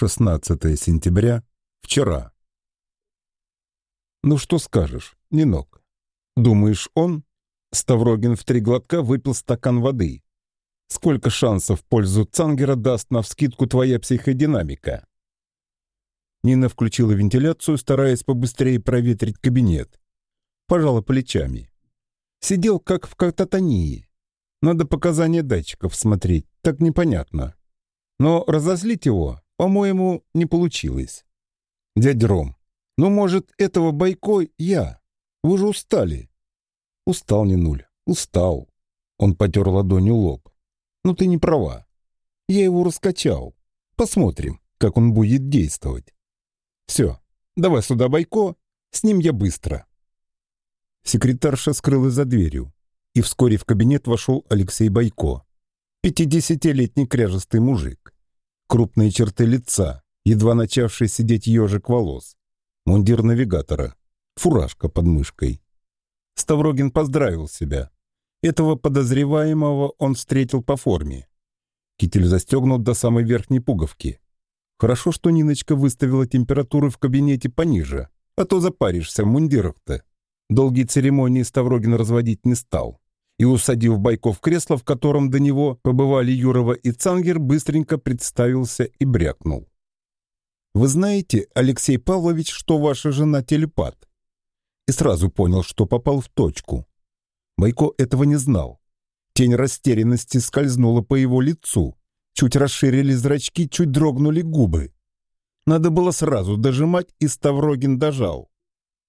16 сентября, вчера. Ну что скажешь, Нинок? Думаешь, он? Ставрогин в три глотка выпил стакан воды. Сколько шансов в пользу Цангера даст навскидку твоя психодинамика? Нина включила вентиляцию, стараясь побыстрее проветрить кабинет. Пожала плечами. Сидел как в кататонии. Надо показания датчиков смотреть, так непонятно. Но разозлить его по-моему, не получилось. Дядя Ром, ну, может, этого Байко я? Вы же устали. Устал не нуль, устал. Он потер ладонью лоб. Ну, ты не права. Я его раскачал. Посмотрим, как он будет действовать. Все, давай сюда Байко, с ним я быстро. Секретарша скрылась за дверью, и вскоре в кабинет вошел Алексей Байко, пятидесятилетний кряжестый мужик крупные черты лица, едва начавший сидеть ежик волос, мундир навигатора, фуражка под мышкой. Ставрогин поздравил себя. Этого подозреваемого он встретил по форме. Китель застегнут до самой верхней пуговки. Хорошо, что Ниночка выставила температуру в кабинете пониже, а то запаришься в мундирах-то. Долгие церемонии Ставрогин разводить не стал и, усадив Байко в кресло, в котором до него побывали Юрова и Цангер, быстренько представился и брякнул. «Вы знаете, Алексей Павлович, что ваша жена телепат?» И сразу понял, что попал в точку. Байко этого не знал. Тень растерянности скользнула по его лицу. Чуть расширили зрачки, чуть дрогнули губы. Надо было сразу дожимать, и Ставрогин дожал.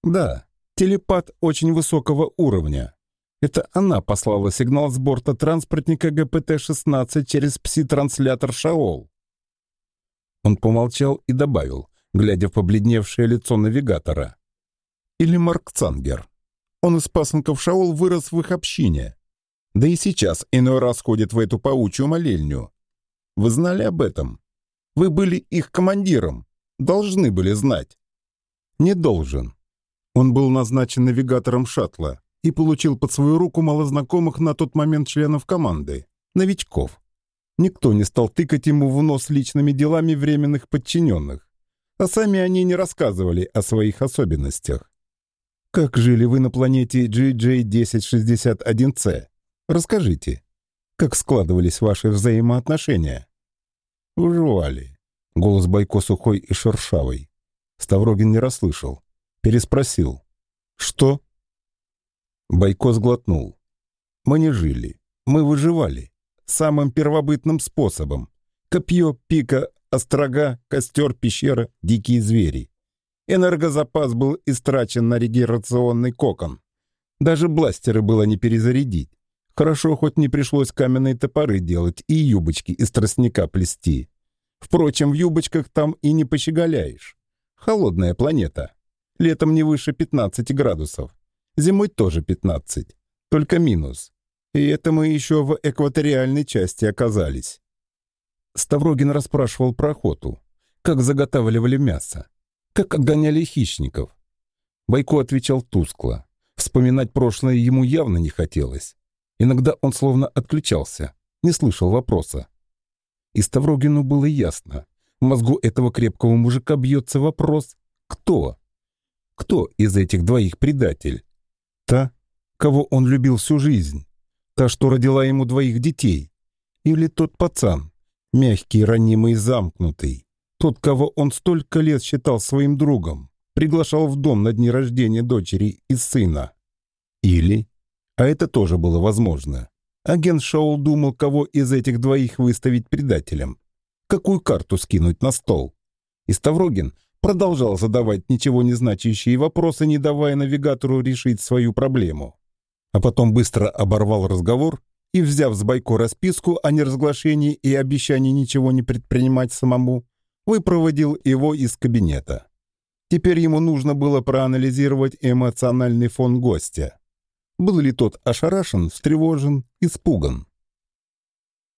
Да, телепат очень высокого уровня. Это она послала сигнал с борта транспортника ГПТ-16 через пси-транслятор «Шаол». Он помолчал и добавил, глядя в побледневшее лицо навигатора. Или Марк Цангер. Он из пасынков Шаол вырос в их общине. Да и сейчас иной раз ходит в эту паучью молельню. Вы знали об этом? Вы были их командиром. Должны были знать. Не должен. Он был назначен навигатором шаттла и получил под свою руку малознакомых на тот момент членов команды, новичков. Никто не стал тыкать ему в нос личными делами временных подчиненных, а сами они не рассказывали о своих особенностях. Как жили вы на планете GJ-1061C? Расскажите, как складывались ваши взаимоотношения? Выживали. Голос Байко сухой и шершавый. Ставрогин не расслышал. Переспросил. Что? Байко сглотнул. Мы не жили. Мы выживали. Самым первобытным способом. Копье, пика, острога, костер, пещера, дикие звери. Энергозапас был истрачен на регенерационный кокон. Даже бластеры было не перезарядить. Хорошо, хоть не пришлось каменные топоры делать и юбочки из тростника плести. Впрочем, в юбочках там и не пощеголяешь. Холодная планета. Летом не выше 15 градусов. Зимой тоже 15, только минус. И это мы еще в экваториальной части оказались. Ставрогин расспрашивал про охоту, как заготавливали мясо, как отгоняли хищников. Байко отвечал тускло. Вспоминать прошлое ему явно не хотелось. Иногда он словно отключался, не слышал вопроса. И Ставрогину было ясно. В мозгу этого крепкого мужика бьется вопрос «Кто?» Кто из этих двоих предатель? Кого он любил всю жизнь. Та, что родила ему двоих детей. Или тот пацан, мягкий, ранимый, замкнутый. Тот, кого он столько лет считал своим другом, приглашал в дом на дни рождения дочери и сына. Или, а это тоже было возможно, агент Шоул думал, кого из этих двоих выставить предателем. Какую карту скинуть на стол. И Ставрогин продолжал задавать ничего не значащие вопросы, не давая навигатору решить свою проблему. А потом быстро оборвал разговор и, взяв с Байко расписку о неразглашении и обещании ничего не предпринимать самому, выпроводил его из кабинета. Теперь ему нужно было проанализировать эмоциональный фон гостя. Был ли тот ошарашен, встревожен, испуган?